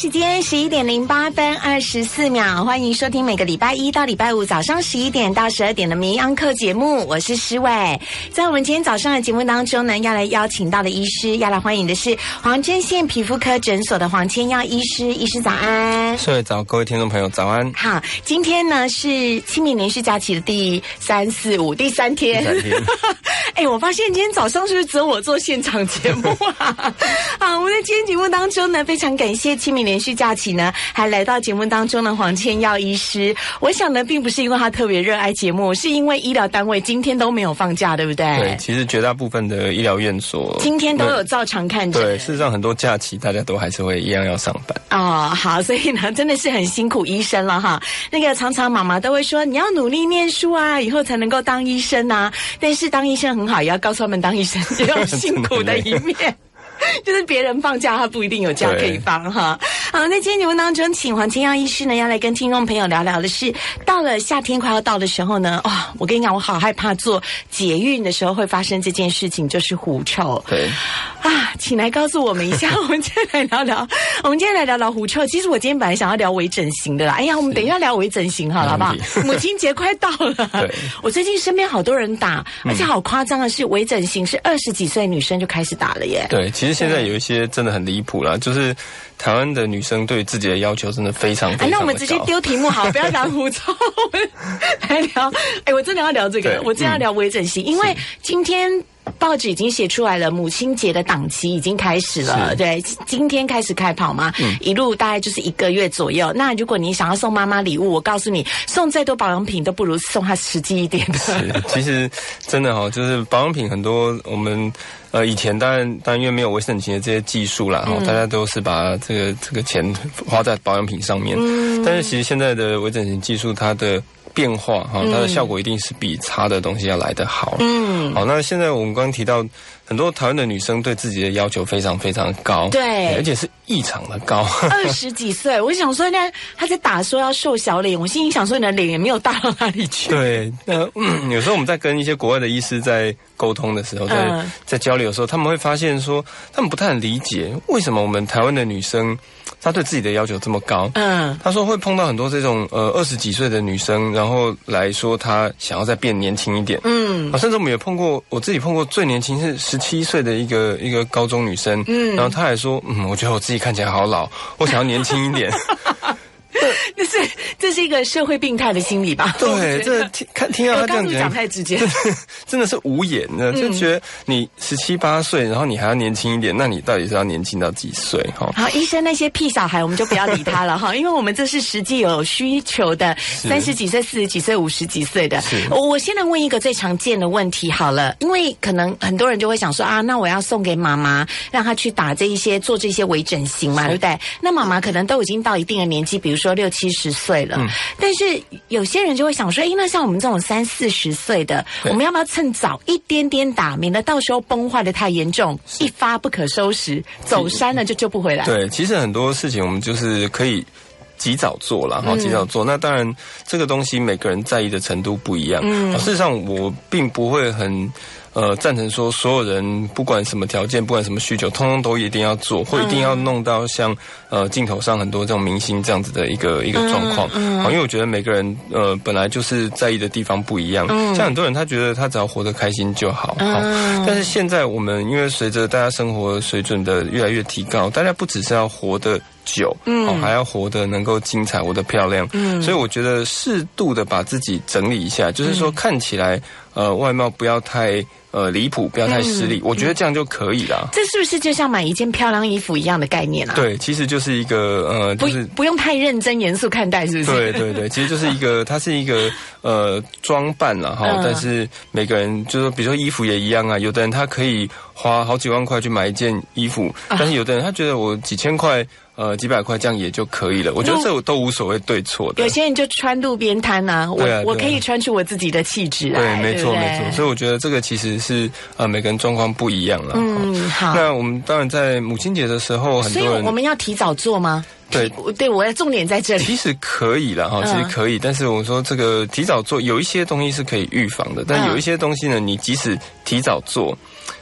时间十一点零八分二十四秒，欢迎收听每个礼拜一到礼拜五早上十一点到十二点的《名安课》节目，我是施伟。在我们今天早上的节目当中呢，要来邀请到的医师，要来欢迎的是黄针县皮肤科诊所的黄千耀医师，医师早安。施伟早，各位听众朋友早安。好，今天呢是清明连续假期的第三四五第三天。哎，我发现今天早上是不是只有我做现场节目啊？好，我们在今天节目当中呢，非常感谢清明。连续假期呢，还来到节目当中的黄千耀医师，我想呢，并不是因为他特别热爱节目，是因为医疗单位今天都没有放假，对不对？对，其实绝大部分的医疗院所今天都有照常看诊。对，事实上很多假期大家都还是会一样要上班。哦，好，所以呢，真的是很辛苦医生了哈。那个常常妈妈都会说，你要努力念书啊，以后才能够当医生啊。但是当医生很好，也要告诉他们，当医生也有 辛苦的一面。就是别人放假，他不一定有假可以放哈。好，那今天节目当中，请黄清耀医师呢，要来跟听众朋友聊聊的是，到了夏天快要到的时候呢，哦，我跟你讲，我好害怕做捷运的时候会发生这件事情，就是狐臭。对，啊，请来告诉我们一下。我们今天来聊聊，我们今天来聊聊狐臭。其实我今天本来想要聊微整形的啦。哎呀，我们等一下聊微整形好了，好不好？母亲节快到了，我最近身边好多人打，而且好夸张的是，微整形是二十几岁女生就开始打了耶。对，其实现在有一些真的很离谱啦，就是台湾的女生对自己的要求真的非常非常那我们直接 丢题目好，不要聊狐臭，来聊。哎，我真的要聊这个，我真的要聊微整形，因为今天。报纸已经写出来了，母亲节的档期已经开始了。对，今天开始开跑嘛，一路大概就是一个月左右。那如果你想要送妈妈礼物，我告诉你，送再多保养品都不如送她实际一点的。是，其实真的哈，就是保养品很多，我们呃以前当然当然因为没有微整形的这些技术啦，大家都是把这个这个钱花在保养品上面。嗯，但是其实现在的微整形技术，它的变化哈，它的效果一定是比差的东西要来得好。嗯，好，那现在我们刚刚提到很多台湾的女生对自己的要求非常非常高，对，而且是异常的高。二十几岁，我想说呢，她在打说要瘦小脸，我心里想说你的脸也没有大到哪里去。对，那有时候我们在跟一些国外的医师在沟通的时候，在在交流的时候，他们会发现说，他们不太理解为什么我们台湾的女生。他对自己的要求这么高，嗯，他说会碰到很多这种呃二十几岁的女生，然后来说她想要再变年轻一点，嗯，甚至我们也碰过，我自己碰过最年轻是十七岁的一个一个高中女生，嗯，然后她还说，嗯，我觉得我自己看起来好老，我想要年轻一点。这是这是一个社会病态的心理吧？对，这听看听到他这样讲太直接，真的是无言的，就觉得你十七八岁，然后你还要年轻一点，那你到底是要年轻到几岁？哈，好，医生那些屁小孩，我们就不要理他了哈，因为我们这是实际有需求的，三十几岁、四十几岁、五十几岁的。我我现在问一个最常见的问题好了，因为可能很多人就会想说啊，那我要送给妈妈，让她去打这一些做这些微整形嘛，对不对？那妈妈可能都已经到一定的年纪，比如说六七十岁了，但是有些人就会想说，哎，那像我们这种三四十岁的，我们要不要趁早一点点打，免得到时候崩坏的太严重，一发不可收拾，走山了就救不回来。对，其实很多事情我们就是可以及早做了，哈，及早做。那当然，这个东西每个人在意的程度不一样。嗯，事实上我并不会很。呃，赞成说所有人不管什么条件，不管什么需求，通通都一定要做，或一定要弄到像呃镜头上很多这种明星这样子的一个一个状况。好，因为我觉得每个人呃本来就是在意的地方不一样。像很多人他觉得他只要活得开心就好。好，但是现在我们因为随着大家生活水准的越来越提高，大家不只是要活得久，嗯，还要活得能够精彩，活得漂亮。嗯，所以我觉得适度的把自己整理一下，就是说看起来呃外貌不要太。呃，离谱，不要太失礼，我觉得这样就可以了。这是不是就像买一件漂亮衣服一样的概念啊？对，其实就是一个呃，就是不用太认真严肃看待，是不是？对对对，其实就是一个，它是一个呃装扮了哈。但是每个人就是，比如说衣服也一样啊，有的人他可以花好几万块去买一件衣服，但是有的人他觉得我几千块。呃，几百块这样也就可以了。我觉得这都无所谓对错的。有些人就穿路边摊呐，我我可以穿出我自己的气质来。对，没错没错。所以我觉得这个其实是呃每个人状况不一样了。嗯，好。那我们当然在母亲节的时候，很多人我们要提早做吗？对，对我要重点在这里。其实可以了哈，其实可以。但是我说这个提早做，有一些东西是可以预防的，但有一些东西呢，你即使提早做。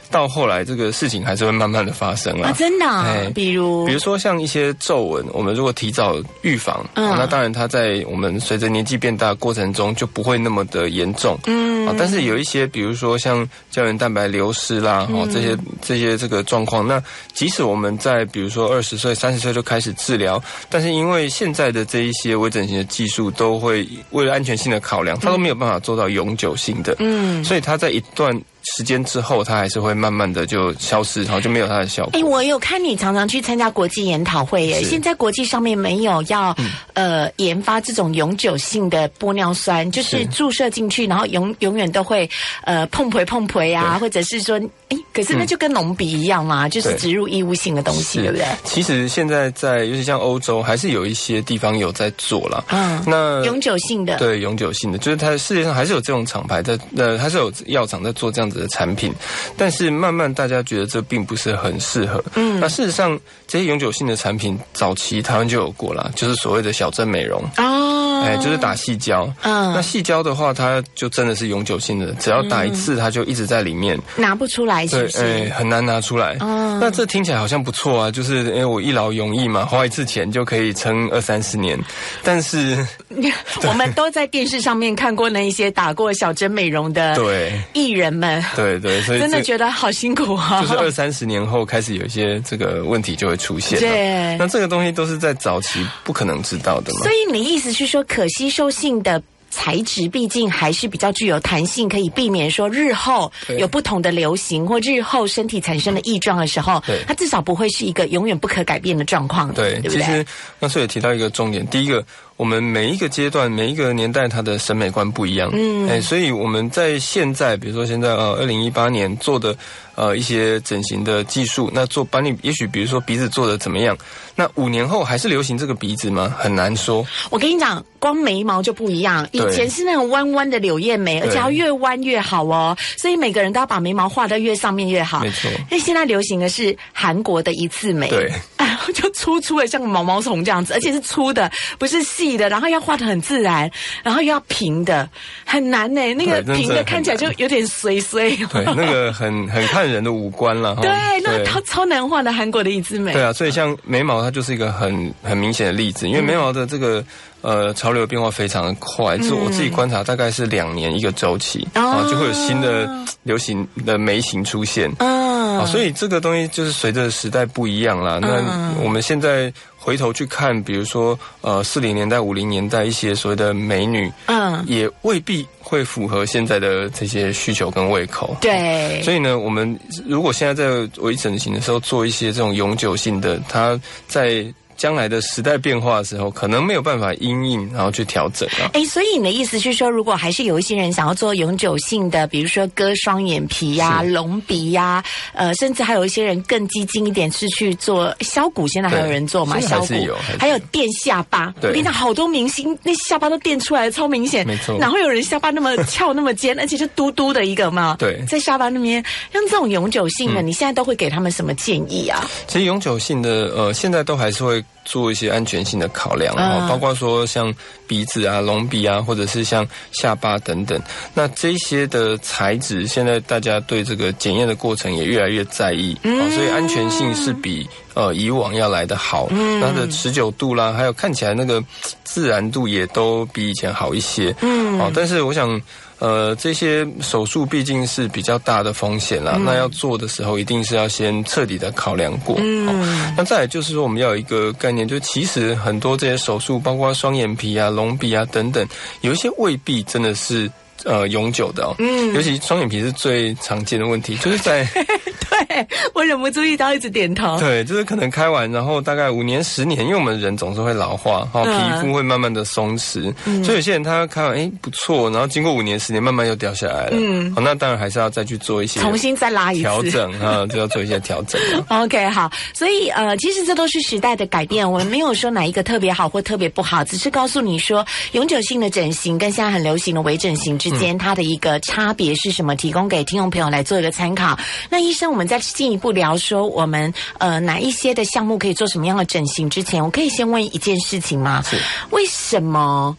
到后来这个事情还是会慢慢的发生啊，真的，哎，比如？比如说像一些皱纹，我们如果提早预防，嗯，那当然它在我们随着年纪变大过程中就不会那么的严重，嗯，啊，但是有一些比如说像胶原蛋白流失啦，哦，这些这些这个状况，那即使我们在比如说二十岁、三十岁就开始治疗，但是因为现在的这一些微整形的技术都会为了安全性的考量，它都没有办法做到永久性的，嗯，所以它在一段。时间之后，它还是会慢慢的就消失，然后就没有它的效果。哎，我有看你常常去参加国际研讨会，耶。现在国际上面没有要呃研发这种永久性的玻尿酸，就是注射进去，然后永永远都会呃碰培碰培啊，或者是说，哎，可是那就跟隆鼻一样嘛，就是植入异物性的东西，对不对？其实现在在，尤其像欧洲，还是有一些地方有在做了。嗯，那永久性的，对，永久性的，就是它世界上还是有这种厂牌在，呃，还是有药厂在做这样子。的产品，但是慢慢大家觉得这并不是很适合。嗯，那事实上这些永久性的产品，早期台湾就有过了，就是所谓的小镇美容。哦，哎，就是打细胶。嗯，那细胶的话，它就真的是永久性的，只要打一次，它就一直在里面，拿不出来，是不是？哎，很难拿出来。哦，那这听起来好像不错啊，就是因为我一劳永逸嘛，花一次钱就可以撑二三十年。但是 我们都在电视上面看过那一些打过小针美容的对艺人们。对对，所以 真的觉得好辛苦啊！就是二三十年后开始有一些这个问题就会出现。对，那这个东西都是在早期不可能知道的嘛。所以你意思是说，可吸收性的材质毕竟还是比较具有弹性，可以避免说日后有不同的流行或日后身体产生的异状的时候，它至少不会是一个永远不可改变的状况。对，其实那时候也提到一个重点，第一个。我们每一个阶段、每一个年代，它的审美观不一样。嗯，哎，所以我们在现在，比如说现在呃，二零一八年做的呃一些整形的技术，那做把你也许比如说鼻子做的怎么样，那五年后还是流行这个鼻子吗？很难说。我跟你讲，光眉毛就不一样，以前是那种弯弯的柳叶眉，而且要越弯越好哦，所以每个人都要把眉毛画得越上面越好。没错。那现在流行的是韩国的一次眉，对，就粗粗的像毛毛虫这样子，而且是粗的，不是细。的，然后要画的很自然，然后又要平的，很难呢。那个平的看起来就有点碎碎。对，那个很 很看人的五官了。对，那超超难画的韩国的一枝眉。对啊，所以像眉毛，它就是一个很很明显的例子，因为眉毛的这个呃潮流变化非常的快，是我自己观察，大概是两年一个周期，啊，就会有新的流行的眉形出现。嗯，所以这个东西就是随着时代不一样啦。那我们现在。回头去看，比如说，呃，四零年代、五零年代一些所谓的美女，嗯，也未必会符合现在的这些需求跟胃口。对，所以呢，我们如果现在在微整形的时候做一些这种永久性的，它在。将来的时代变化的时候，可能没有办法因应，然后去调整啊。哎，所以你的意思是说，如果还是有一些人想要做永久性的，比如说割双眼皮呀、隆鼻呀，呃，甚至还有一些人更激进一点，是去做削骨。现在还有人做吗？削骨还有垫下巴。我跟你讲，好多明星那下巴都垫出来，超明显。没错。哪会有人下巴那么翘、那么尖，而且是嘟嘟的一个嘛？对，在下巴那边，像这种永久性的，你现在都会给他们什么建议啊？其实永久性的，呃，现在都还是会。做一些安全性的考量，啊，包括说像鼻子啊、隆鼻啊，或者是像下巴等等。那这些的材质，现在大家对这个检验的过程也越来越在意，啊，所以安全性是比呃以往要来的好。它的持久度啦，还有看起来那个自然度也都比以前好一些。嗯，哦，但是我想。呃，这些手术毕竟是比较大的风险啦，那要做的时候，一定是要先彻底的考量过。嗯，那再来就是说，我们要有一个概念，就其实很多这些手术，包括双眼皮啊、隆鼻啊等等，有一些未必真的是。呃，永久的哦，嗯，尤其双眼皮是最常见的问题，就是在，对我忍不住一刀一直点头，对，就是可能开完，然后大概五年、十年，因为我们人总是会老化，哈，皮肤会慢慢的松弛，所以有些人他开完，哎，不错，然后经过五年、十年，慢慢又掉下来了，嗯，好，那当然还是要再去做一些重新再拉一次。调整啊，就要做一些调整。OK，好，所以呃，其实这都是时代的改变，我们没有说哪一个特别好或特别不好，只是告诉你说，永久性的整形跟现在很流行的微整形。之间它的一个差别是什么？提供给听众朋友来做一个参考。那医生，我们再进一步聊说，我们呃哪一些的项目可以做什么样的整形？之前，我可以先问一件事情吗？是为什么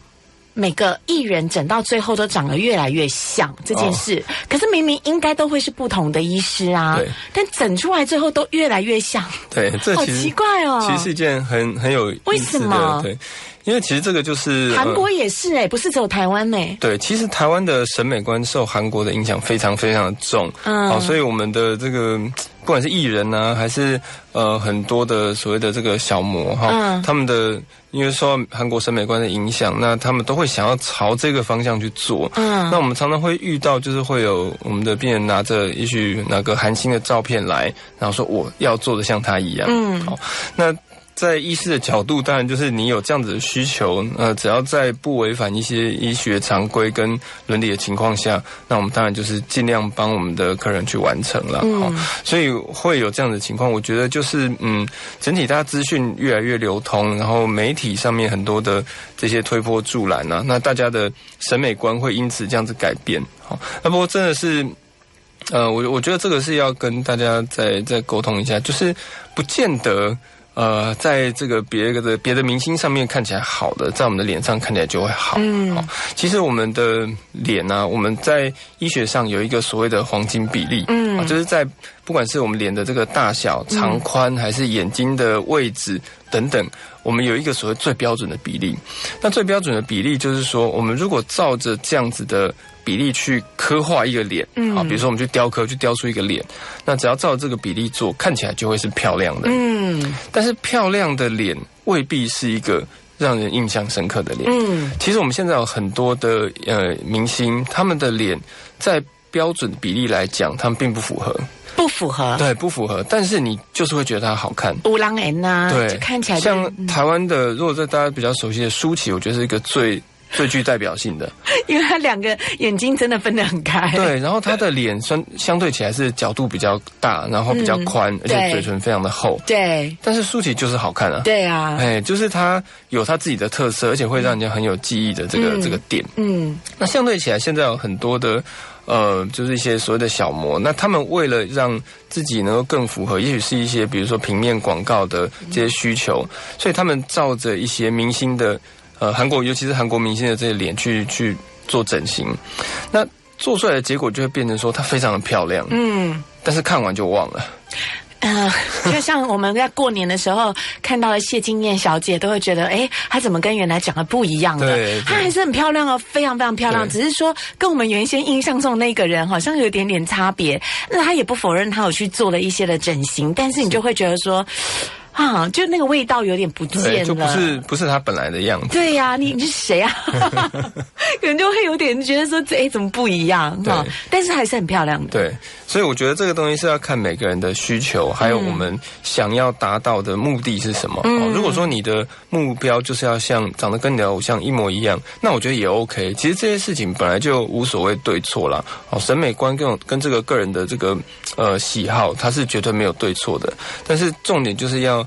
每个艺人整到最后都长得越来越像这件事，可是明明应该都会是不同的医师啊，但整出来最后都越来越像，对，这好奇怪哦。其实是一件很很有为意思什么，对，因为其实这个就是呃韩国也是哎、不是只有台湾呢、对，其实台湾的审美观受韩国的影响非常非常的重，嗯好、所以我们的这个不管是艺人呢、还是呃很多的所谓的这个小模哈，嗯他们的因为受到韩国审美观的影响，那他们都会想要朝这个方向去做。嗯那我们常常会遇到，就是会有我们的病人拿着也许哪个韩星的照片来，然后说我要做的像他一样。嗯好，那。在医师的角度，当然就是你有这样子的需求，呃，只要在不违反一些医学常规跟伦理的情况下，那我们当然就是尽量帮我们的客人去完成了。嗯好、所以会有这样的情况。我觉得就是，嗯，整体大家资讯越来越流通，然后媒体上面很多的这些推波助澜啊，那大家的审美观会因此这样子改变。好，那不过真的是。呃，我我觉得这个是要跟大家再再沟通一下，就是不见得呃，在这个别的别的明星上面看起来好的，在我们的脸上看起来就会好。嗯。好，其实我们的脸呢、我们在医学上有一个所谓的黄金比例，嗯。啊，就是在不管是我们脸的这个大小、长宽，还是眼睛的位置等等，我们有一个所谓最标准的比例。那最标准的比例就是说，我们如果照着这样子的比例去刻画一个脸，嗯好，比如说我们去雕刻，去雕出一个脸，那只要照这个比例做，看起来就会是漂亮的。嗯但是漂亮的脸未必是一个让人印象深刻的脸。嗯其实我们现在有很多的呃明星，他们的脸在标准比例来讲，他们并不符合，不符合对，不符合。但是你就是会觉得它好看。乌狼人呐，对，就看起来像台湾的，如果在大家比较熟悉的舒淇，我觉得是一个最 最具代表性的。因为他两个眼睛真的分得很开，对，然后他的脸相相对起来是角度比较大，然后比较宽，而且嘴唇非常的厚。对但是舒淇就是好看啊。对啊，哎，就是他有他自己的特色，而且会让人家很有记忆的这个、嗯这个点。嗯那相对起来，现在有很多的呃，就是一些所谓的小模，那他们为了让自己能够更符合，也许是一些比如说平面广告的这些需求，所以他们照着一些明星的呃韩国，尤其是韩国明星的这些脸去去做整形，那做出来的结果就会变成说她非常的漂亮，嗯。但是看完就忘了。呃，就像我们在过年的时候看到了谢金燕小姐，都会觉得，哎，她怎么跟原来长得不一样了？她还是很漂亮哦，非常非常漂亮，只是说跟我们原先印象中的那个人好像有一点点差别。那她也不否认她有去做了一些的整形，但是你就会觉得说，啊，就那个味道有点不对，见了，就不是不是他本来的样子。对呀、你 你是谁啊？可能就会有点觉得说，这哎怎么不一样哈？但是还是很漂亮的。对，所以我觉得这个东西是要看每个人的需求，还有我们想要达到的目的是什么。嗯哦如果说你的目标就是要像长得跟你的偶像一模一样，那我觉得也 OK。其实这些事情本来就无所谓对错啦。哦，审美观跟跟这个个人的这个呃喜好，它是绝对没有对错的。但是重点就是要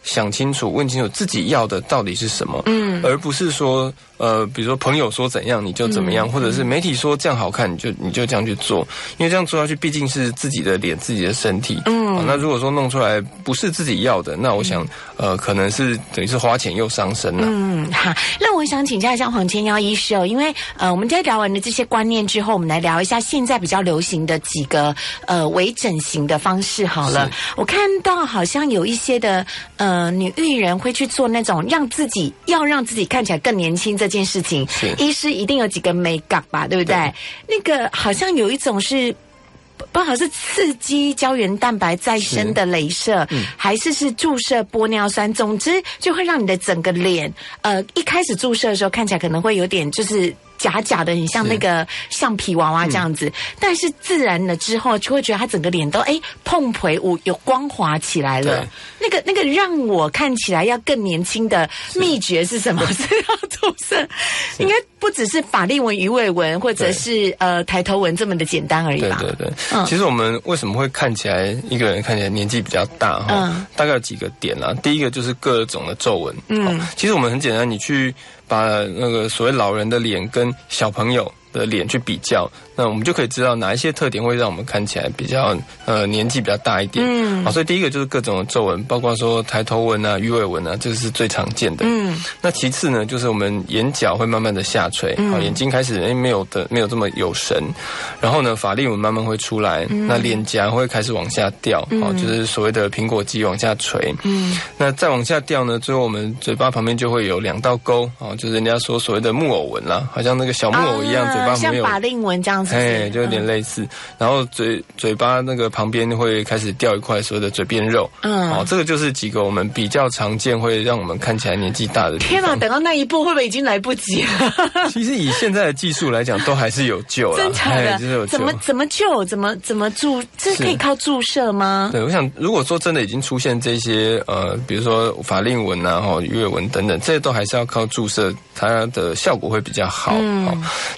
想清楚、问清楚自己要的到底是什么，嗯而不是说呃，比如说朋友说怎样你就怎么样，或者是媒体说这样好看你就你就这样去做，因为这样做下去毕竟是自己的脸、自己的身体。嗯好那如果说弄出来不是自己要的，那我想呃，可能是等于是花钱又伤身了。嗯，好，那我想请教一下黄千耀医师哦，因为呃，我们在聊完了这些观念之后，我们来聊一下现在比较流行的几个呃微整形的方式好了。我看到好像有一些的呃女艺人会去做那种让自己要让自己看起来更年轻这件事情是，医师一定有几个美感吧，对不对？对那个好像有一种是。不好是刺激胶原蛋白再生的镭射，还是是注射玻尿酸？总之就会让你的整个脸，呃，一开始注射的时候看起来可能会有点就是。假假的，很像那个橡皮娃娃这样子，但是自然了之后，就会觉得他整个脸都哎碰培舞有光滑起来了。那个那个让我看起来要更年轻的秘诀是什么？是要注射，应该不只是法令纹、鱼尾纹或者是呃抬头纹这么的简单而已吧？对对对，嗯其实我们为什么会看起来一个人看起来年纪比较大哈？嗯大概有几个点啦。第一个就是各种的皱纹。嗯哦其实我们很简单，你去把那个所谓老人的脸跟小朋友的脸去比较，那我们就可以知道哪一些特点会让我们看起来比较呃年纪比较大一点。嗯，好，所以第一个就是各种皱纹，包括说抬头纹啊、鱼尾纹啊，这个是最常见的。嗯，那其次呢，就是我们眼角会慢慢的下垂，好，眼睛开始哎没有的没有这么有神，然后呢，法令纹慢慢会出来，那脸颊会开始往下掉，啊，就是所谓的苹果肌往下垂。嗯，那再往下掉呢，最后我们嘴巴旁边就会有两道沟，啊，就是人家说所谓的木偶纹啦，好像那个小木偶一样，嘴巴像法令纹这样子，哎，就有点类似。然后嘴嘴巴那个旁边会开始掉一块所谓的嘴边肉，嗯，哦，这个就是几个我们比较常见会让我们看起来年纪大的。天哪，等到那一步会不会已经来不及了？其实以现在的技术来讲，都还是有救了，真的，就是有救。怎么怎么救？怎么怎么注？这可以靠注射吗？对，我想如果说真的已经出现这些呃，比如说法令纹啊、哈鱼尾纹等等，这些都还是要靠注射，它的效果会比较好。嗯，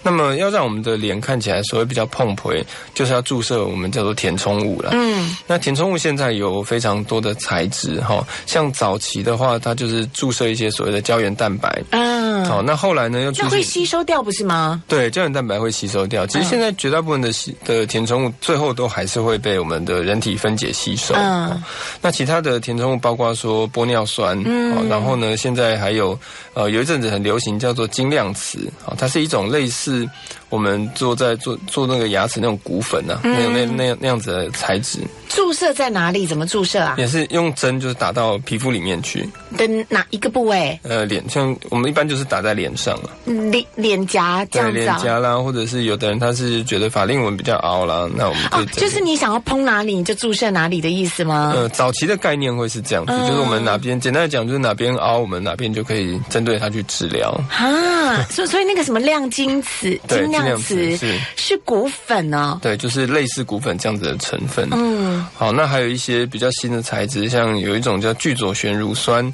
那么要让我们的脸看起来所谓比较碰培，就是要注射我们叫做填充物了。嗯，那填充物现在有非常多的材质哈，像早期的话，它就是注射一些所谓的胶原蛋白。嗯，好，那后来呢，又那会吸收掉不是吗？对，胶原蛋白会吸收掉。其实现在绝大部分的的填充物最后都还是会被我们的人体分解吸收。嗯，那其他的填充物包括说玻尿酸，嗯，然后呢，现在还有呃有一阵子很流行叫做精亮瓷，啊，它是一种类似。我们做在做做那个牙齿那种骨粉啊，那那那那样子的材质。注射在哪里？怎么注射啊？也是用针，就是打到皮肤里面去。的哪一个部位？呃，脸，像我们一般就是打在脸上了。脸脸颊这样子。脸颊啦，或者是有的人他是觉得法令纹比较凹啦，那我们可以。就是你想要碰哪里，你就注射哪里的意思吗？呃，早期的概念会是这样子，就是我们哪边简单的讲，就是哪边凹，我们哪边就可以针对它去治疗。啊，所所以那个什么亮晶瓷，晶亮。样子是是骨粉哦？对，就是类似骨粉这样子的成分。嗯，好，那还有一些比较新的材质，像有一种叫聚左旋乳酸。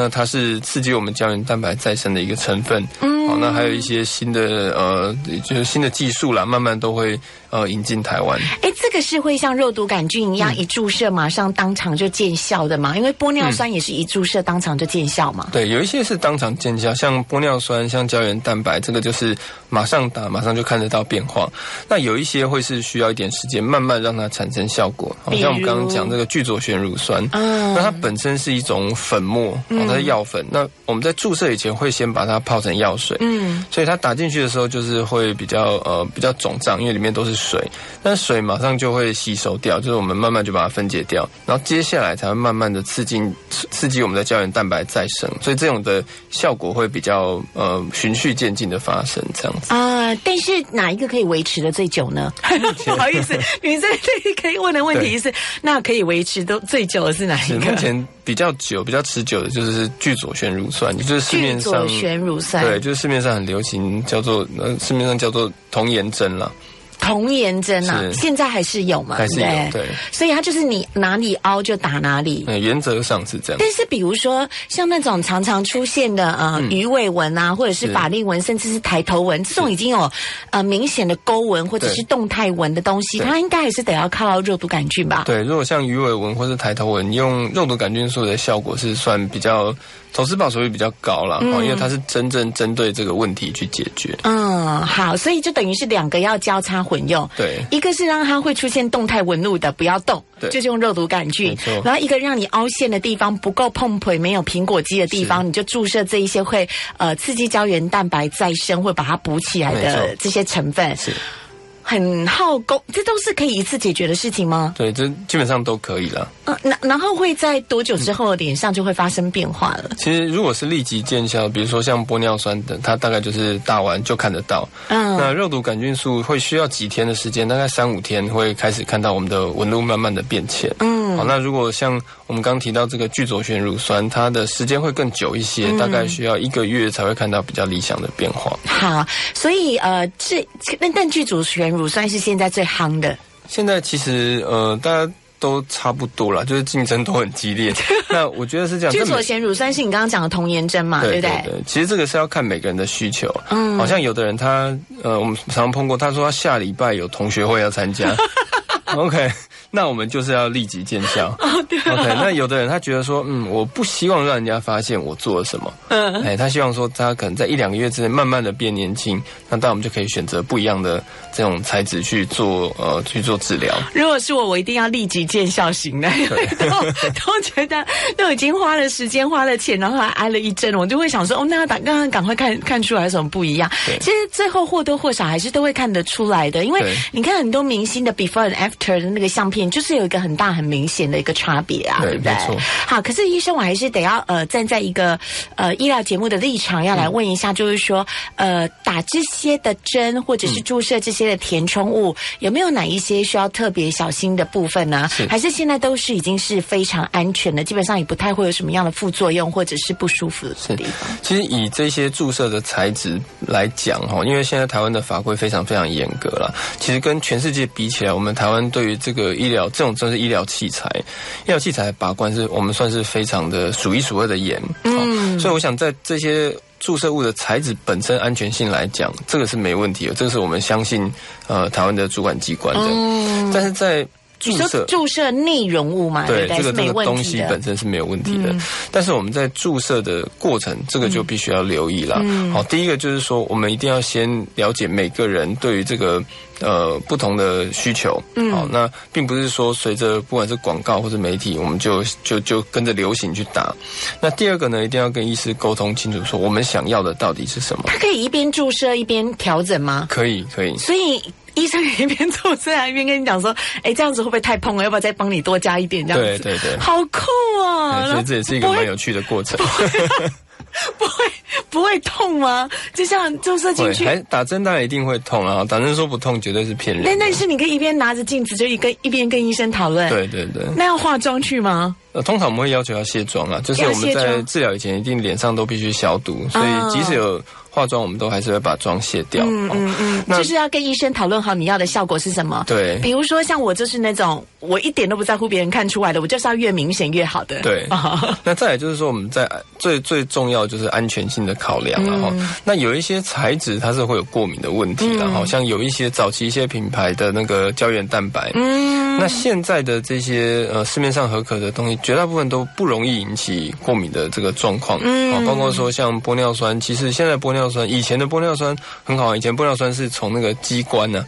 那它是刺激我们胶原蛋白再生的一个成分，嗯，好，那还有一些新的呃，就是新的技术啦，慢慢都会呃引进台湾。哎，这个是会像肉毒杆菌一样一注射马上当场就见效的吗？因为玻尿酸也是一注射当场就见效嘛。对，有一些是当场见效，像玻尿酸、像胶原蛋白，这个就是马上打，马上就看得到变化。那有一些会是需要一点时间，慢慢让它产生效果。好像我们刚刚讲这个聚左旋乳酸，嗯，那它本身是一种粉末。它是药粉，那我们在注射以前会先把它泡成药水，嗯，所以它打进去的时候就是会比较呃比较肿胀，因为里面都是水，但水马上就会吸收掉，就是我们慢慢就把它分解掉，然后接下来才会慢慢的刺激刺激我们的胶原蛋白再生，所以这种的效果会比较呃循序渐进的发生这样子啊。但是哪一个可以维持的最久呢？不好意思，你这 这可以问的问题是，那可以维持都最久的是哪一个？目前比较久、比较持久的就是。是聚左旋乳酸，就是市面上对，就是市面上很流行，叫做呃，市面上叫做童颜针了。童颜针啊，现在还是有嘛？还是有对，所以它就是你哪里凹就打哪里。嗯，原则上是这样。但是比如说像那种常常出现的呃鱼尾纹啊，或者是法令纹，甚至是抬头纹，这种已经有呃明显的沟纹或者是动态纹的东西，它应该还是得要靠肉毒杆菌吧？对，如果像鱼尾纹或是抬头纹，用肉毒杆菌素的效果是算比较。投资报酬率比较高了，因为它是真正针对这个问题去解决。嗯，好，所以就等于是两个要交叉混用。对，一个是让它会出现动态纹路的，不要动，就是用肉毒杆菌。然后一个让你凹陷的地方不够碰腿，没有苹果肌的地方，你就注射这一些会呃刺激胶原蛋白再生，会把它补起来的这些成分。是。很耗工，这都是可以一次解决的事情吗？对，这基本上都可以了。嗯，然然后会在多久之后脸上就会发生变化了？其实如果是立即见效，比如说像玻尿酸等，它大概就是打完就看得到。嗯，那肉毒杆菌素会需要几天的时间，大概三五天会开始看到我们的纹路慢慢的变浅。嗯，好，那如果像我们刚提到这个聚左旋乳酸，它的时间会更久一些，大概需要一个月才会看到比较理想的变化。好，所以呃，这那但聚左旋乳酸是现在最夯的。现在其实呃，大家都差不多了，就是竞争都很激烈。那我觉得是这样。聚左旋乳酸是你刚刚讲的童颜针嘛？对不对？对。其实这个是要看每个人的需求。嗯。好像有的人他呃，我们常常碰过，他说他下礼拜有同学会要参加。OK。那我们就是要立即见效。哦、对 OK，那有的人他觉得说，嗯，我不希望让人家发现我做了什么。嗯，哎，他希望说他可能在一两个月之内慢慢的变年轻，那当然我们就可以选择不一样的这种材质去做呃去做治疗。如果是我，我一定要立即见效型的，因为都都觉得 都已经花了时间花了钱，然后还挨了一针，我就会想说，哦，那要打刚刚赶快看看出来什么不一样。其实最后或多或少还是都会看得出来的，因为你看很多明星的 before and after 的那个相片，就是有一个很大很明显的一个差别啊，对不对？好，可是医生，我还是得要呃站在一个呃医疗节目的立场，要来问一下，就是说呃打这些的针或者是注射这些的填充物，有没有哪一些需要特别小心的部分呢？是还是现在都是已经是非常安全的，基本上也不太会有什么样的副作用或者是不舒服的地方。其实以这些注射的材质来讲哈，因为现在台湾的法规非常非常严格了，其实跟全世界比起来，我们台湾对于这个医疗这种真是医疗器材，医疗器材把关是我们算是非常的数一数二的严。嗯，所以我想在这些注射物的材质本身安全性来讲，这个是没问题的，这个是我们相信呃台湾的主管机关的。嗯，但是在注射注射内容物嘛，对这个这个东西本身是没有问题的。但是我们在注射的过程，这个就必须要留意了。好，第一个就是说，我们一定要先了解每个人对于这个呃不同的需求。好，那并不是说随着不管是广告或者媒体，我们就就就跟着流行去打。那第二个呢，一定要跟医师沟通清楚，说我们想要的到底是什么。他可以一边注射一边调整吗？可以，可以。所以。医生一边做，虽然一边跟你讲说：“哎，这样子会不会太痛了？要不要再帮你多加一点？”这样子，对对对，好酷啊！所以这也是一个蛮有趣的过程。不会不会痛吗？就像注射进去，打针当然一定会痛啊！打针说不痛，绝对是骗人。那但是你可以一边拿着镜子，就一跟一边跟医生讨论。对对对。那要化妆去吗？呃，通常我们会要求要卸妆啊，就是我们在治疗以前，一定脸上都必须消毒，所以即使有。化妆我们都还是会把妆卸掉，嗯嗯嗯，就是要跟医生讨论好你要的效果是什么。对，比如说像我就是那种我一点都不在乎别人看出来的，我就是要越明显越好的。对，那再来就是说我们在最最重要就是安全性的考量了哈。那有一些材质它是会有过敏的问题的，好像有一些早期一些品牌的那个胶原蛋白，嗯，那现在的这些呃市面上合可的东西，绝大部分都不容易引起过敏的这个状况，嗯，包括说像玻尿酸，其实现在玻尿。玻尿酸以前的玻尿酸很好，以前玻尿酸是从那个机关呢，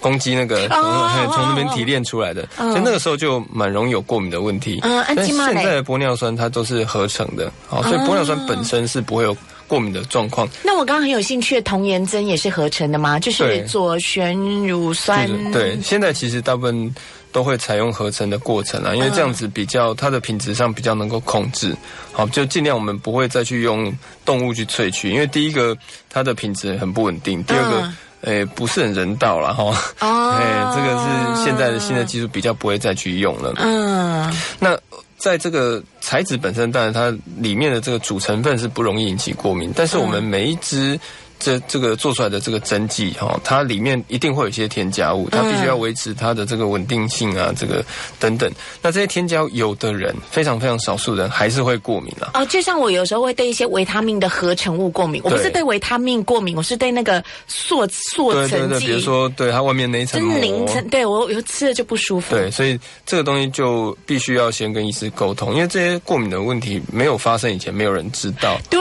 攻击那个从从那边提炼出来的，所以那个时候就蛮容易有过敏的问题。嗯，但现在的玻尿酸它都是合成的，好，所以玻尿酸本身是不会有过敏的状况。那我刚刚很有兴趣的童颜针也是合成的吗？就是左旋乳酸？对，现在其实大部分。都会采用合成的过程啊，因为这样子比较它的品质上比较能够控制，好就尽量我们不会再去用动物去萃取，因为第一个它的品质很不稳定，第二个诶不是很人道了哈，诶 这个是现在的新的技术比较不会再去用了。嗯，那在这个材质本身，当然它里面的这个主成分是不容易引起过敏，但是我们每一只。这这个做出来的这个针剂哈，它里面一定会有一些添加物，它必须要维持它的这个稳定性啊，这个等等。那这些添加，有的人非常非常少数人还是会过敏啊。哦，就像我有时候会对一些维他命的合成物过敏，我不是对维他命过敏，我是对那个塑塑层剂，比如说对它外面那一层膜，凝层，对我有吃了就不舒服。对，所以这个东西就必须要先跟医师沟通，因为这些过敏的问题没有发生以前，没有人知道。对，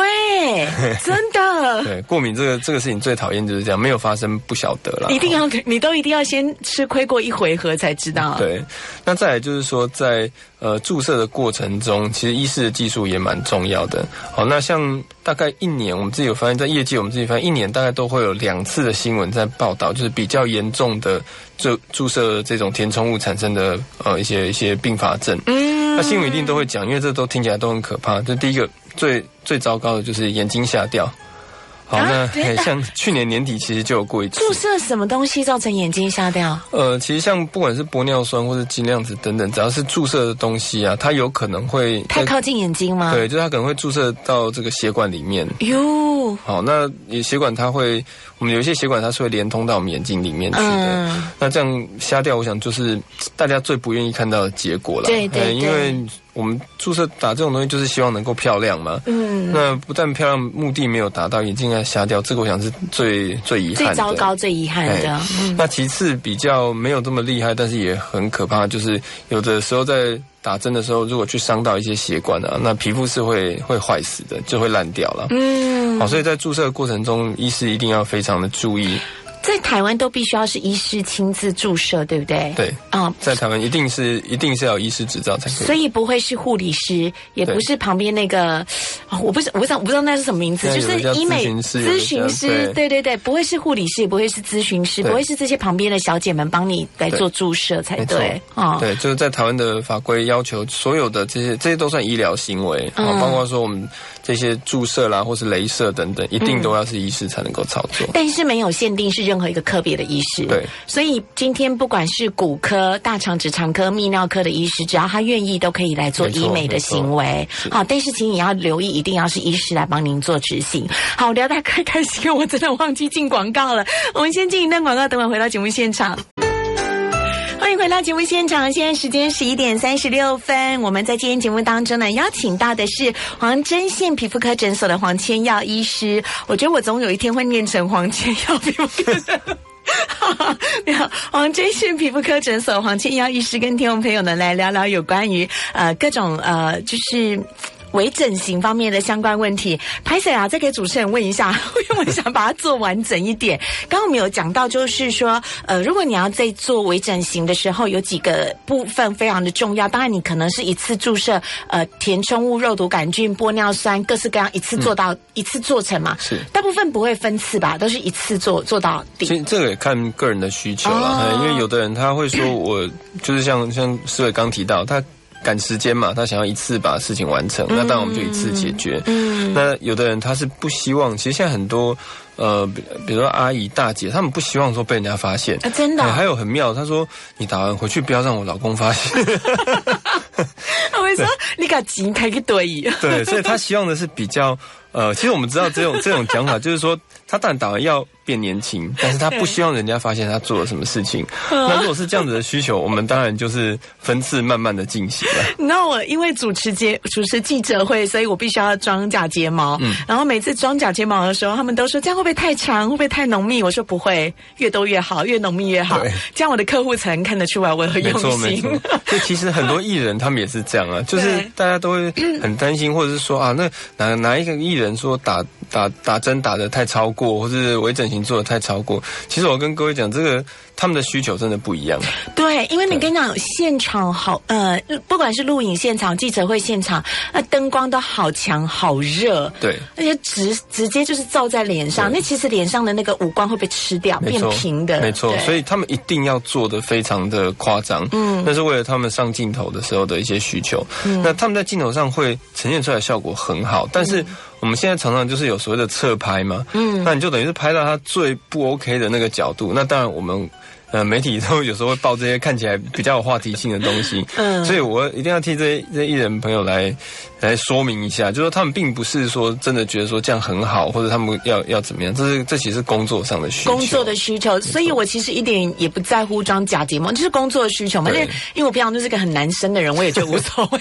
真的。对，过敏这个。这个事情最讨厌就是这样，没有发生不晓得了。一定要你都一定要先吃亏过一回合才知道。对，那再来就是说，在呃注射的过程中，其实医师的技术也蛮重要的。好，那像大概一年，我们自己有发现，在业界我们自己发现，一年大概都会有两次的新闻在报道，就是比较严重的注注射这种填充物产生的呃一些一些并发症。嗯，那新闻一定都会讲，因为这都听起来都很可怕。这第一个最最糟糕的就是眼睛瞎掉。好，那像去年年底其实就有过一次。注射什么东西造成眼睛瞎掉？呃，其实像不管是玻尿酸或者金量子等等，只要是注射的东西啊，它有可能会太靠近眼睛吗？对，就是它可能会注射到这个血管里面。哟，好，那血管它会，我们有一些血管它是会连通到我们眼睛里面去的。那这样瞎掉，我想就是大家最不愿意看到的结果了。对对，因为。我们注射打这种东西就是希望能够漂亮嘛。嗯。那不但漂亮，目的没有达到，眼睛要瞎掉，这个我想是最最遗憾、最糟糕、最遗憾的。那其次比较没有这么厉害，但是也很可怕，就是有的时候在打针的时候，如果去伤到一些血管啊，那皮肤是会会坏死的，就会烂掉了。嗯。好，所以在注射的过程中，医师一定要非常的注意。在台湾都必须要是医师亲自注射，对不对？对，啊，在台湾一定是一定是要医师执照才可以。所以不会是护理师，也不是旁边那个，我不是，我不知道，我不知道那是什么名字，就是医美咨询师，对对对，不会是护理师，也不会是咨询师，不会是这些旁边的小姐们帮你来做注射才对。啊，对，就是在台湾的法规要求，所有的这些这些都算医疗行为，啊，包括说我们。这些注射啦，或是镭射等等，一定都要是医师才能够操作。但是没有限定是任何一个科别的医师。对，所以今天不管是骨科、大肠直肠科、泌尿科的医师，只要他愿意，都可以来做医美的行为。好，但是请你要留意，一定要是医师来帮您做执行。好，聊得太开心，我真的忘记进广告了。我们先进一段广告，等会回到节目现场。迎回到节目现场，现在时间十一点三十六分。我们在今天节目当中呢，邀请到的是黄针线皮肤科诊所的黄千耀医师。我觉得我总有一天会念成黄千耀皮肤科。你好，黄针线皮肤科诊所黄千耀医师跟听众朋友呢来聊聊有关于呃各种呃就是。微整形方面的相关问题，拍谁啊？再给主持人问一下，因 为我想把它做完整一点。刚刚我们有讲到，就是说，呃，如果你要在做微整形的时候，有几个部分非常的重要。当然，你可能是一次注射，呃，填充物、肉毒杆菌、玻尿酸，各式各样一次做到一次做成嘛。是，大部分不会分次吧，都是一次做做到底。所以这个也看个人的需求了，因为有的人他会说，我就是像像思伟刚提到他。赶时间嘛，他想要一次把事情完成，那当然我们就一次解决。那有的人他是不希望，其实现在很多呃，比如说阿姨大姐，他们不希望说被人家发现。啊，真的。还有很妙，他说你打完回去不要让我老公发现。我会说你把钱开个堆。对，所以他希望的是比较呃，其实我们知道这种这种讲法，就是说他当然打完要。变年轻，但是他不希望人家发现他做了什么事情。那如果是这样子的需求，我们当然就是分次慢慢的进行了。你知道我因为主持节主持记者会，所以我必须要装假睫毛。嗯，然后每次装假睫毛的时候，他们都说这样会不会太长，会不会太浓密？我说不会，越多越好，越浓密越好。这样我的客户才能看得出来我很用心。没错。就其实很多艺人他们也是这样啊，就是大家都会很担心，或者是说啊，那哪哪一个艺人说打打打针打的太超过，或是微整。做的太超过，其实我跟各位讲，这个他们的需求真的不一样。对，因为你跟你讲，现场好，呃，不管是录影现场、记者会现场，那灯光都好强、好热，对，而且直直接就是照在脸上，那其实脸上的那个五官会被吃掉，变平的，没错。所以他们一定要做的非常的夸张，嗯，那是为了他们上镜头的时候的一些需求。那他们在镜头上会呈现出来效果很好，但是。我们现在常常就是有所谓的侧拍嘛，嗯，那你就等于是拍到他最不 OK 的那个角度。那当然，我们呃媒体都有时候会报这些看起来比较有话题性的东西，嗯，所以我一定要替这些这些艺人朋友来来说明一下，就说他们并不是说真的觉得说这样很好，或者他们要要怎么样，这是这其实工作上的需求，工作的需求。所以我其实一点也不在乎装假睫毛，就是工作的需求嘛。因为因为我平常就是个很男生的人，我也就无所谓。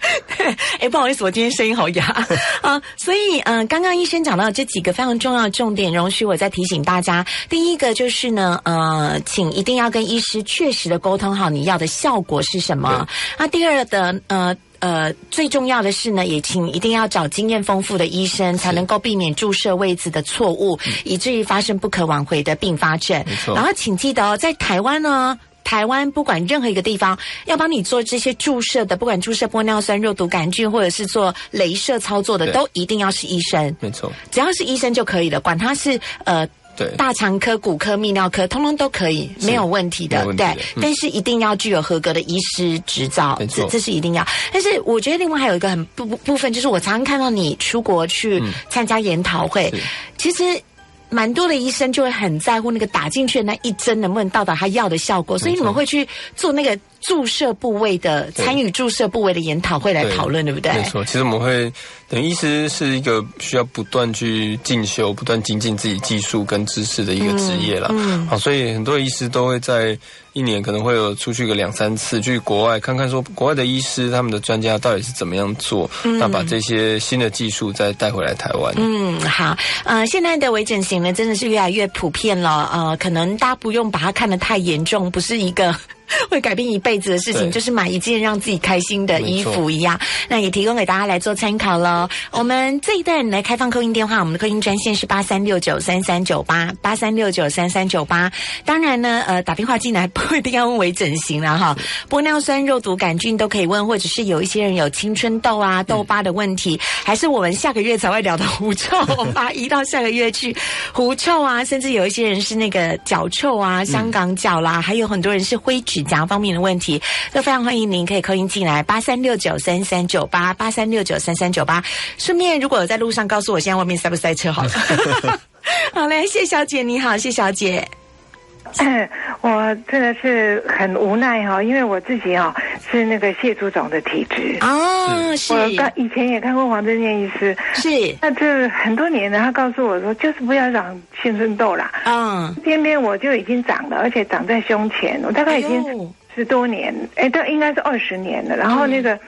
哎，不好意思，我今天声音好哑 啊。所以，嗯，刚刚医生讲到这几个非常重要的重点，容许我再提醒大家。第一个就是呢，呃，请一定要跟医师确实的沟通好你要的效果是什么。那第二的，呃呃，最重要的是呢，也请一定要找经验丰富的医生，才能够避免注射位置的错误，以至于发生不可挽回的并发症。然后，请记得哦，在台湾呢。台湾不管任何一个地方要帮你做这些注射的，不管注射玻尿酸、肉毒杆菌，或者是做镭射操作的，都一定要是医生。没错，只要是医生就可以了，管他是呃，对，大肠科、骨科、泌尿科，通通都可以，没有问题的。对，但是一定要具有合格的医师执照，这这是一定要。但是我觉得另外还有一个很部部分，就是我常常看到你出国去参加研讨会，其实。蛮多的医生就会很在乎那个打进去的那一针能不能到达他要的效果，所以你们会去做那个注射部位的参与注射部位的研讨会来讨论，对不对？没错，其实我们会等医师是一个需要不断去进修、不断精进自己技术跟知识的一个职业了。嗯，好，所以很多医师都会在一年可能会有出去个两三次，去国外看看，说国外的医师他们的专家到底是怎么样做，那把这些新的技术再带回来台湾。嗯，好，呃，现在的微整形呢，真的是越来越普遍了，呃，可能大家不用把它看得太严重，不是一个。会改变一辈子的事情，就是买一件让自己开心的衣服一样。那也提供给大家来做参考喽。我们这一段来开放扣音电话，我们的扣音专线是八三六九三三九八八三六九三三九八。当然呢，呃，打电话进来不一定要问为整形了哈，玻尿酸、肉毒杆菌都可以问，或者是有一些人有青春痘啊、痘疤的问题，还是我们下个月才会聊的狐臭，我们把它移到下个月去。狐臭啊，甚至有一些人是那个脚臭啊，香港脚啦，还有很多人是灰指。甲方面的问题，都非常欢迎您可以扣音进来八三六九三三九八八三六九三三九八。顺便，如果在路上告诉我现在外面塞不塞车，好了。好嘞，谢小姐你好，谢小姐。我真的是很无奈哈，因为我自己哦是那个谢祖总的体质哦，是。我刚以前也看过黄正念医师，是。那这很多年了，他告诉我说，就是不要长青春痘啦。嗯。偏偏我就已经长了，而且长在胸前，我大概已经十多年，哎，都应该是二十年了。然后那个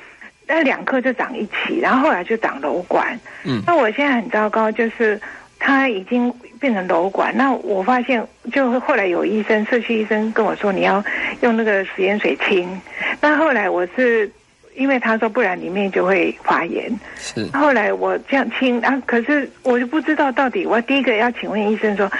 那两颗就长一起，然后后来就长瘘管。嗯。那我现在很糟糕，就是他已经。变成瘘管，那我发现，就后来有医生，社区医生跟我说，你要用那个食盐水清。那后来我是因为他说，不然里面就会发炎。是。后来我这样清，啊，可是我就不知道到底，我第一个要请问医生说，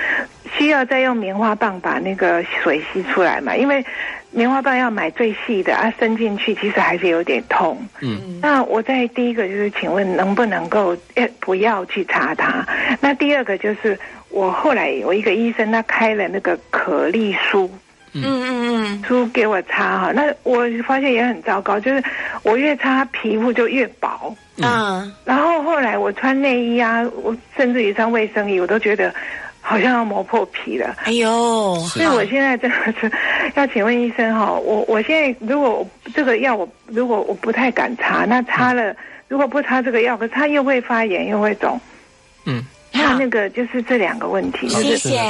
需要再用棉花棒把那个水吸出来嘛？因为棉花棒要买最细的啊，伸进去其实还是有点痛。嗯。那我在第一个就是请问，能不能够诶不要去擦它？那第二个就是。我后来有一个医生，他开了那个可丽舒，嗯嗯嗯，书给我擦哈。那我发现也很糟糕，就是我越擦皮肤就越薄，嗯。然后后来我穿内衣啊，我甚至于穿卫生衣，我都觉得好像要磨破皮了。哎呦！所以我现在真的是要请问医生哈，我我现在如果这个药我如果我不太敢擦，那擦了如果不擦这个药，可是它又会发炎又会肿，嗯。那那个就是这两个问题，谢谢。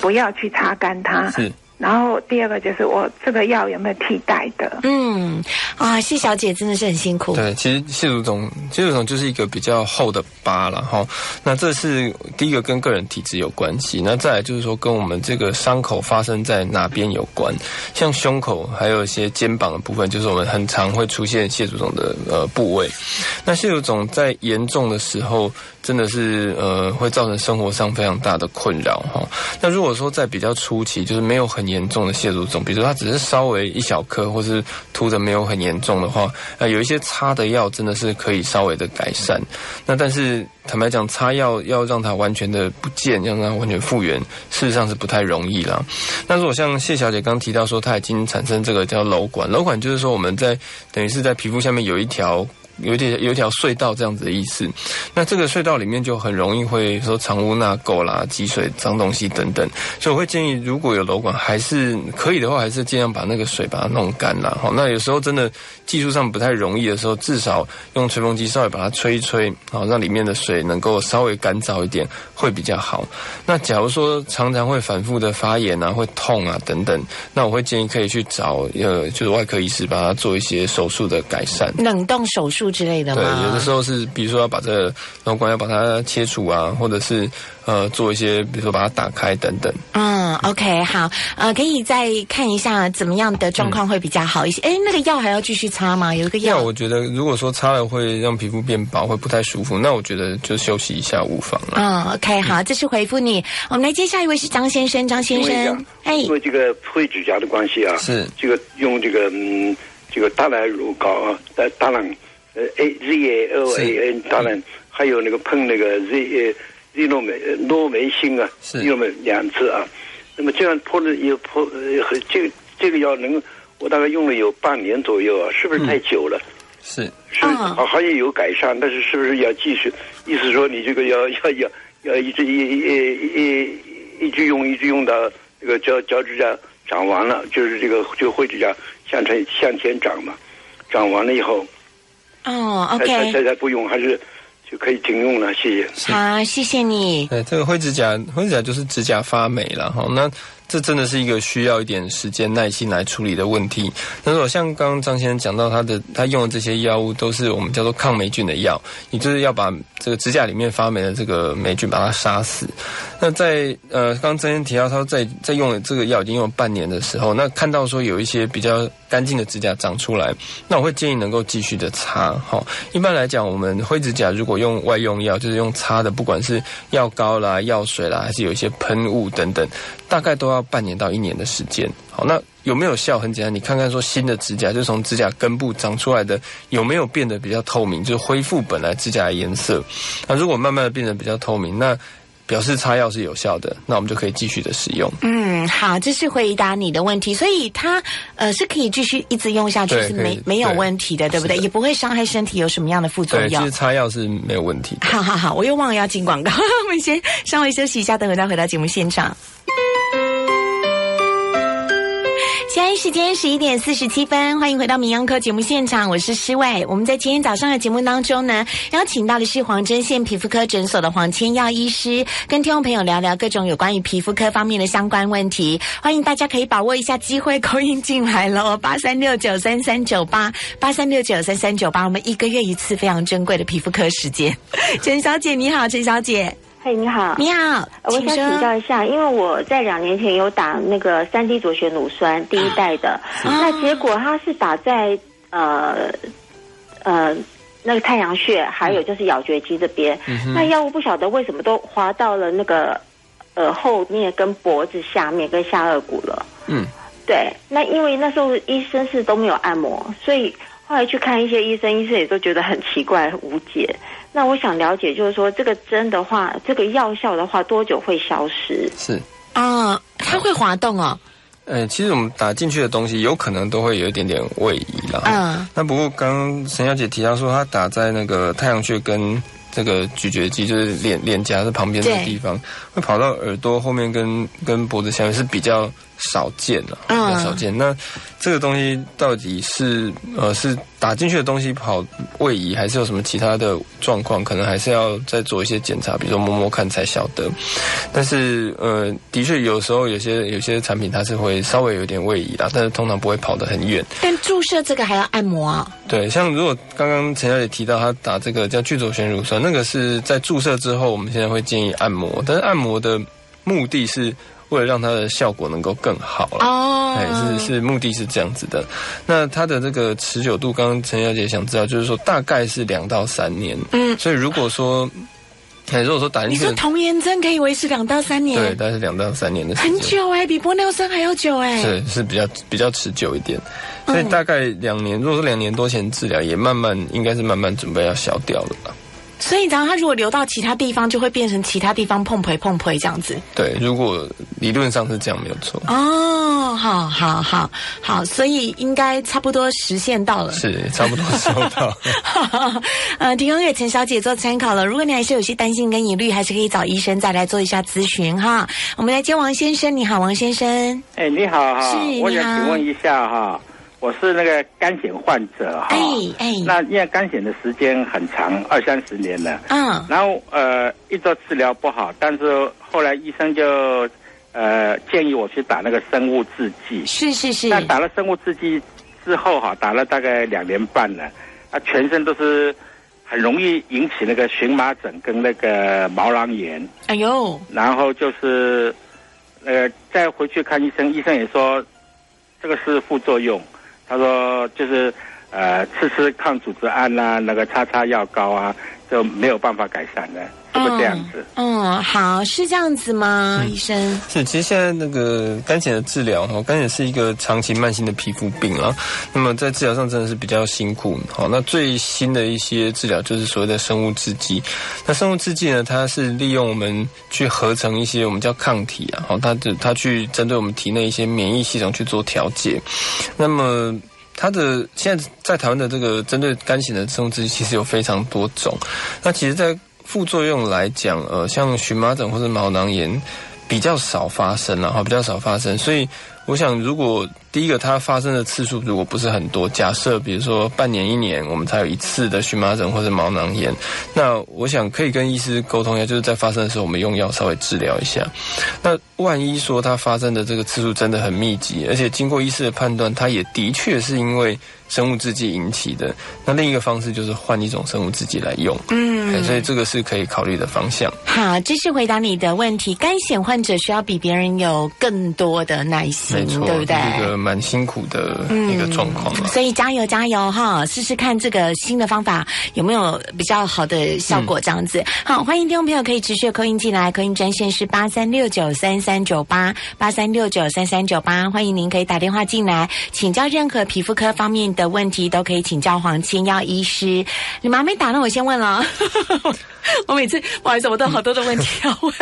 不要去擦干它。是。然后第二个就是我这个药有没有替代的？嗯，啊，谢小姐真的是很辛苦。对，其实谢主总，谢主总就是一个比较厚的疤了哈。那这是第一个跟个人体质有关系。那再来就是说跟我们这个伤口发生在哪边有关。像胸口还有一些肩膀的部分，就是我们很常会出现谢主总的呃部位。那谢主总在严重的时候，真的是呃会造成生活上非常大的困扰哈。那如果说在比较初期，就是没有很严重的蟹足肿，比如说它只是稍微一小颗，或是凸的没有很严重的话，呃，有一些擦的药真的是可以稍微的改善。那但是坦白讲，擦药要让它完全的不见，让它完全复原，事实上是不太容易啦。那如果像谢小姐刚提到说，她已经产生这个叫瘘管，瘘管就是说我们在等于是在皮肤下面有一条。有点有条隧道这样子的意思，那这个隧道里面就很容易会说藏污纳垢啦、积水、脏东西等等，所以我会建议，如果有瘘管，还是可以的话，还是尽量把那个水把它弄干啦。好，那有时候真的技术上不太容易的时候，至少用吹风机稍微把它吹一吹，好，让里面的水能够稍微干燥一点，会比较好。那假如说常常会反复的发炎啊、会痛啊等等，那我会建议可以去找呃，就是外科医师把它做一些手术的改善，冷冻手术。之类的对，有的时候是，比如说要把这个瘘管要把它切除啊，或者是呃做一些，比如说把它打开等等。嗯，OK，好，呃，可以再看一下怎么样的状况会比较好一些。哎，那个药还要继续擦吗？有一个药，我觉得如果说擦了会让皮肤变薄，会不太舒服，那我觉得就休息一下无妨了。嗯，OK，好，这是回复你。我们来接下一位是张先生，张先生，哎，因为这个灰指甲的关系啊，是这个用这个嗯这个大奶乳膏啊，大兰。呃，A Z A O A N，当然还有那个碰那个 Z Z 诺美诺美星啊，用了两次啊。那么这样泼了有泼，呃，这个这个药能我大概用了有半年左右啊，是不是太久了？是是，好好像有改善，但是是不是要继续？意思说你这个要 要要要一直一一一一直用一直用到这个脚脚趾甲长完了，就是这个就灰指甲向前向前长嘛，长完了以后。哦，OK，现在不用还是就可以停用了，谢谢。好，谢谢你。对，这个灰指甲，灰指甲就是指甲发霉了哈。那这真的是一个需要一点时间耐心来处理的问题。那如果像刚刚张先生讲到，他的他用的这些药物都是我们叫做抗霉菌的药，也就是要把这个指甲里面发霉的这个霉菌把它杀死。那在呃，刚刚张先生提到他说在在用了这个药已经用了半年的时候，那看到说有一些比较干净的指甲长出来，那我会建议能够继续的擦。哈，一般来讲，我们灰指甲如果用外用药，就是用擦的，不管是药膏啦、药水啦，还是有一些喷雾等等，大概都要半年到一年的时间。好，那有没有效？很简单，你看看说新的指甲，就从指甲根部长出来的，有没有变得比较透明，就是恢复本来指甲的颜色。那如果慢慢的变得比较透明，那表示擦药是有效的，那我们就可以继续的使用。嗯，好，这是回答你的问题，所以它呃是可以继续一直用下去，是没没有问题的，对不对？也不会伤害身体，有什么样的副作用？其实擦药是没有问题。好好好，我又忘了要进广告，我们先稍微休息一下，等会再回到节目现场。现在时间十一点四十七分，欢迎回到《名央科》节目现场，我是施伟。我们在今天早上的节目当中呢，邀请到的是黄针县皮肤科诊所的黄千耀医师，跟听众朋友聊聊各种有关于皮肤科方面的相关问题。欢迎大家可以把握一下机会，扣音进来喽，八三六九三三九八八三六九三三九八，我们一个月一次非常珍贵的皮肤科时间。陈小姐你好，陈小姐。嘿，你好，你好，我想请教一下，因为我在两年前有打那个三 D 左旋乳酸第一代的，那结果它是打在呃呃那个太阳穴，还有就是咬诀肌这边，那药物不晓得为什么都滑到了那个耳后面跟脖子下面跟下颚骨了。嗯，对，那因为那时候医生是都没有按摩，所以后来去看一些医生，医生也都觉得很奇怪无解。那我想了解，就是说这个针的话，这个药效的话，多久会消失？是啊，它会滑动哦。呃，其实我们打进去的东西，有可能都会有一点点位移了。嗯。那不过刚刚陈小姐提到说，她打在那个太阳穴跟这个咀嚼肌，就是脸脸颊的旁边的地方，会跑到耳朵后面跟跟脖子下面是比较。少见了，比较少见。那这个东西到底是呃是打进去的东西跑位移，还是有什么其他的状况？可能还是要再做一些检查，比如说摸摸看才晓得。但是呃，的确有时候有些有些产品它是会稍微有点位移啦，但是通常不会跑得很远。但注射这个还要按摩啊？对，像如果刚刚陈小姐提到她打这个叫聚左旋乳酸，那个是在注射之后，我们现在会建议按摩，但是按摩的目的是。为了让它的效果能够更好了，哦，哎，是是，目的是这样子的。那它的这个持久度，刚刚陈小姐想知道，就是说大概是两到三年。嗯，所以如果说，哎，如果说打进去，你说童颜针可以维持两到三年，对，但是两到三年的很久哎，比玻尿酸还要久哎，是是比较比较持久一点。所以大概两年，如果说两年多前治疗，也慢慢应该是慢慢准备要消掉了吧。所以，然后它如果流到其他地方，就会变成其他地方碰碰碰碰这样子。对，如果理论上是这样，没有错。哦，好好好好，所以应该差不多实现到了。是，差不多收到。呃，提供给陈小姐做参考了。如果你还是有些担心跟疑虑，还是可以找医生再来做一下咨询哈。我们来接王先生，你好，王先生。哎，你好哈，是，我想请问一下哈。我是那个肝癣患者哈，哎那因为肝癣的时间很长，二三十年了。嗯，然后呃，一直治疗不好，但是后来医生就呃建议我去打那个生物制剂。是是是。那打了生物制剂之后哈，打了大概两年半了，啊，全身都是很容易引起那个荨麻疹跟那个毛囊炎。哎呦。然后就是呃再回去看医生，医生也说这个是副作用。他说：“就是，呃，吃吃抗组织胺啊，那个擦擦药膏啊，就没有办法改善的，是不是这样子？”嗯，好，是这样子吗，医生？是，其实现在那个肝癣的治疗哈，肝癣是一个长期慢性的皮肤病啊。那么在治疗上真的是比较辛苦。好，那最新的一些治疗就是所谓的生物制剂。那生物制剂呢，它是利用我们去合成一些我们叫抗体啊，好，它的它去针对我们体内一些免疫系统去做调节。那么它的现在在台湾的这个针对肝型的生物制剂其实有非常多种。那其实，在副作用来讲，呃，像荨麻疹或者毛囊炎比较少发生，然后比较少发生。所以，我想，如果第一个它发生的次数如果不是很多，假设比如说半年、一年，我们才有一次的荨麻疹或者毛囊炎，那我想可以跟医师沟通一下，就是在发生的时候，我们用药稍微治疗一下。那万一说它发生的这个次数真的很密集，而且经过医师的判断，它也的确是因为。生物制剂引起的，那另一个方式就是换一种生物制剂来用，嗯，所以这个是可以考虑的方向。好，这是回答你的问题。肝险患者需要比别人有更多的耐心，对不对？一个蛮辛苦的一个状况，所以加油加油哈！试试看这个新的方法有没有比较好的效果，这样子。好，欢迎听众朋友可以持续扣音进来，扣音专线是八三六九三三九八八三六九三三九八，欢迎您可以打电话进来请教任何皮肤科方面的。的问题都可以请教黄千耀医师。你们还没打呢，我先问了。我每次不好意思，我都好多的问题要问。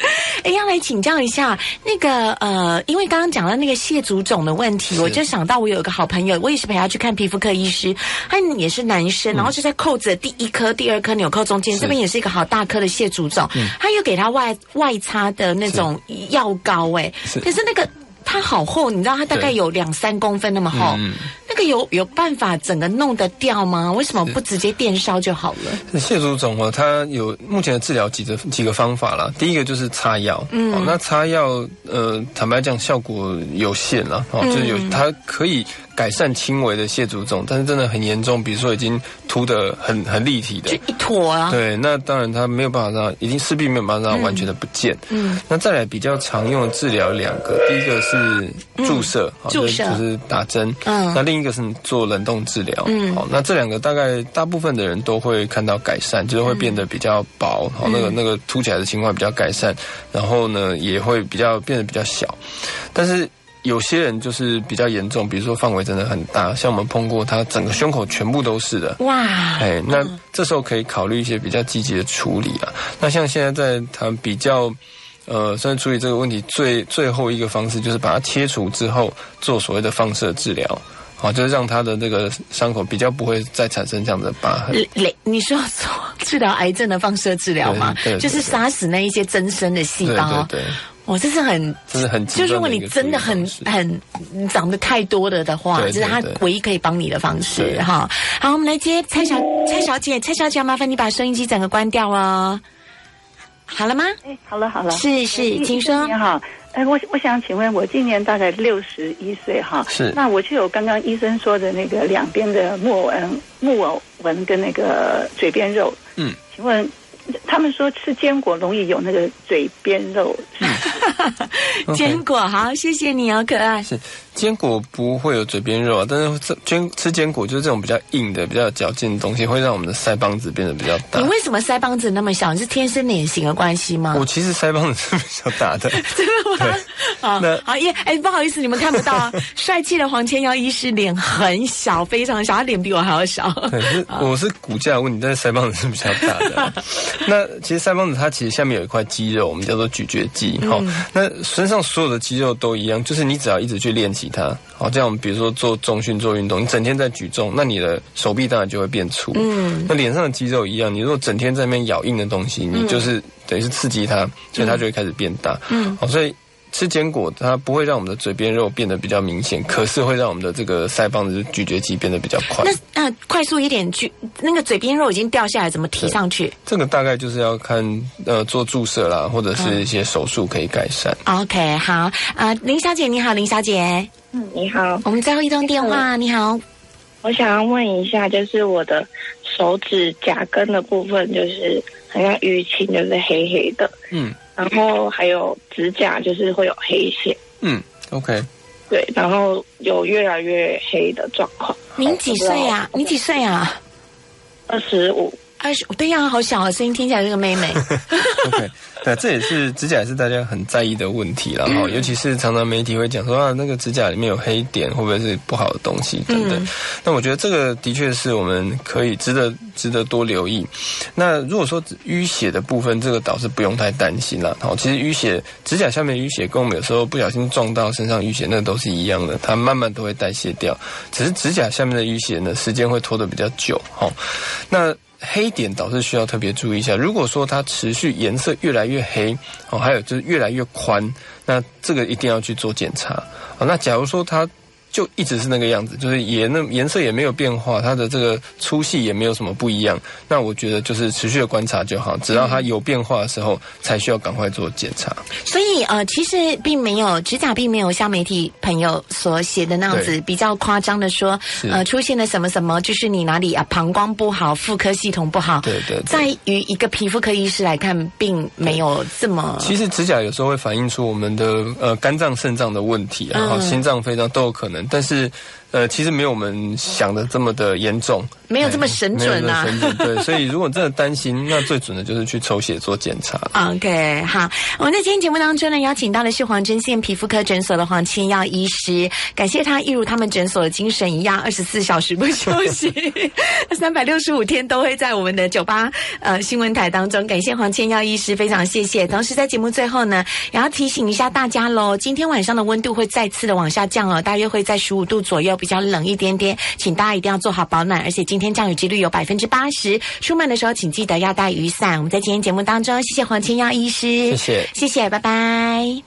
哎，要来请教一下那个呃，因为刚刚讲到那个蟹足肿的问题，我就想到我有一个好朋友，我也是陪他去看皮肤科医师，他也是男生，然后就在扣子的第一颗、第二颗纽扣中间，这边也是一个好大颗的蟹足肿，他又给他外外擦的那种药膏，哎，可是那个。它好厚，你知道它大概有两三公分那么厚，那个有有办法整个弄得掉吗？为什么不直接电烧就好了？蟹足肿哦，它有目前的治疗几个几个方法啦。第一个就是擦药，嗯，那擦药呃，坦白讲效果有限了，哦，就是有它可以。改善轻微的蟹足肿，但是真的很严重，比如说已经凸的很很立体的，就一坨啊。对，那当然它没有办法让，已经势必没有办法让完全的不见。嗯，那再来比较常用的治疗两个，第一个是注射，注射就是打针。嗯，那另一个是做冷冻治疗。嗯，好，那这两个大概大部分的人都会看到改善，就是会变得比较薄，好，那个那个凸起来的情况比较改善，然后呢也会比较变得比较小，但是。有些人就是比较严重，比如说范围真的很大，像我们碰过他整个胸口全部都是的。哇！哎，那这时候可以考虑一些比较积极的处理啊。那像现在在谈比较，呃，现在处理这个问题最最后一个方式就是把它切除之后做所谓的放射治疗，好，就是让他的这个伤口比较不会再产生这样的疤痕。你你说做治疗癌症的放射治疗吗？对，就是杀死那一些增生的细胞。对。我这是很，这是很，就如果你真的很很长得太多了的话，这是他唯一可以帮你的方式哈。好，我们来接蔡小蔡小姐，蔡小姐，麻烦你把收音机整个关掉哦。好了吗？哎，好了好了，是是，请说。你好，哎，我我想请问，我今年大概六十一岁哈，是，那我就有刚刚医生说的那个两边的木偶纹、木偶纹跟那个嘴边肉，嗯，请问。他们说吃坚果容易有那个嘴边肉。坚果好，谢谢你哦，可爱。是坚果不会有嘴边肉啊，但是吃坚吃坚果就是这种比较硬的、比较嚼劲的东西，会让我们的腮帮子变得比较大。你为什么腮帮子那么小？是天生脸型的关系吗？我其实腮帮子是比较大的。真的吗？好，好耶！哎，不好意思，你们看不到啊。帅气的黄千耀医师脸很小，非常小，他脸比我还要小。是我是骨架问题，但是腮帮子是比较大的。那其实腮帮子它其实下面有一块肌肉，我们叫做咀嚼肌。好，那身上所有的肌肉都一样，就是你只要一直去练习它。好，这样比如说做重训、做运动，你整天在举重，那你的手臂当然就会变粗。嗯，那脸上的肌肉一样，你如果整天在那边咬硬的东西，你就是等于是刺激它，所以它就会开始变大。嗯，好，所以。吃坚果，它不会让我们的嘴边肉变得比较明显，可是会让我们的这个腮帮子咀嚼肌变得比较快。那那快速一点，去那个嘴边肉已经掉下来，怎么提上去？这个大概就是要看呃做注射啦，或者是一些手术可以改善。OK，好啊，林小姐你好，林小姐，嗯，你好，我们最后一通电话，你好，我想要问一下，就是我的手指甲根的部分，就是好像淤青，就是黑黑的，嗯。然后还有指甲，就是会有黑线。嗯，OK。对，然后有越来越黑的状况。您几岁呀？你几岁啊？二十五。二十，对呀，好小啊，声音听起来是个妹妹。OK。对，这也是指甲也是大家很在意的问题了哈，尤其是常常媒体会讲说啊，那个指甲里面有黑点，会不会是不好的东西等等。那我觉得这个的确是我们可以值得值得多留意。那如果说淤血的部分，这个倒是不用太担心了。好，其实淤血指甲下面淤血跟我们有时候不小心撞到身上淤血，那都是一样的，它慢慢都会代谢掉。只是指甲下面的淤血呢，时间会拖得比较久。哈，那。黑点倒是需要特别注意一下。如果说它持续颜色越来越黑，哦，还有就是越来越宽，那这个一定要去做检查。哦，那假如说它。就一直是那个样子，就是也那颜色也没有变化，它的这个粗细也没有什么不一样。那我觉得就是持续的观察就好，只要它有变化的时候，才需要赶快做检查。所以呃，其实并没有指甲并没有像媒体朋友所写的那样子比较夸张的说，呃，出现了什么什么，就是你哪里啊膀胱不好，妇科系统不好。对对。在于一个皮肤科医师来看，并没有这么。其实指甲有时候会反映出我们的呃肝脏、肾脏的问题，然后心脏、肺脏都有可能。但是。呃，其实没有我们想的这么的严重，没有这么神准啊。神准对，所以如果真的担心，那最准的就是去抽血做检查。OK，好，我们在今天节目当中呢，邀请到的是黄针线皮肤科诊所的黄千耀医师，感谢他一如他们诊所的精神一样，二十四小时不休息，三百六十五天都会在我们的酒吧呃新闻台当中。感谢黄千耀医师，非常谢谢。同时在节目最后呢，也要提醒一下大家喽，今天晚上的温度会再次的往下降哦，大约会在十五度左右。比较冷一点点，请大家一定要做好保暖，而且今天降雨几率有百分之八十。出门的时候请记得要带雨伞。我们在今天节目当中，谢谢黄千耀医师，谢谢，谢谢，拜拜。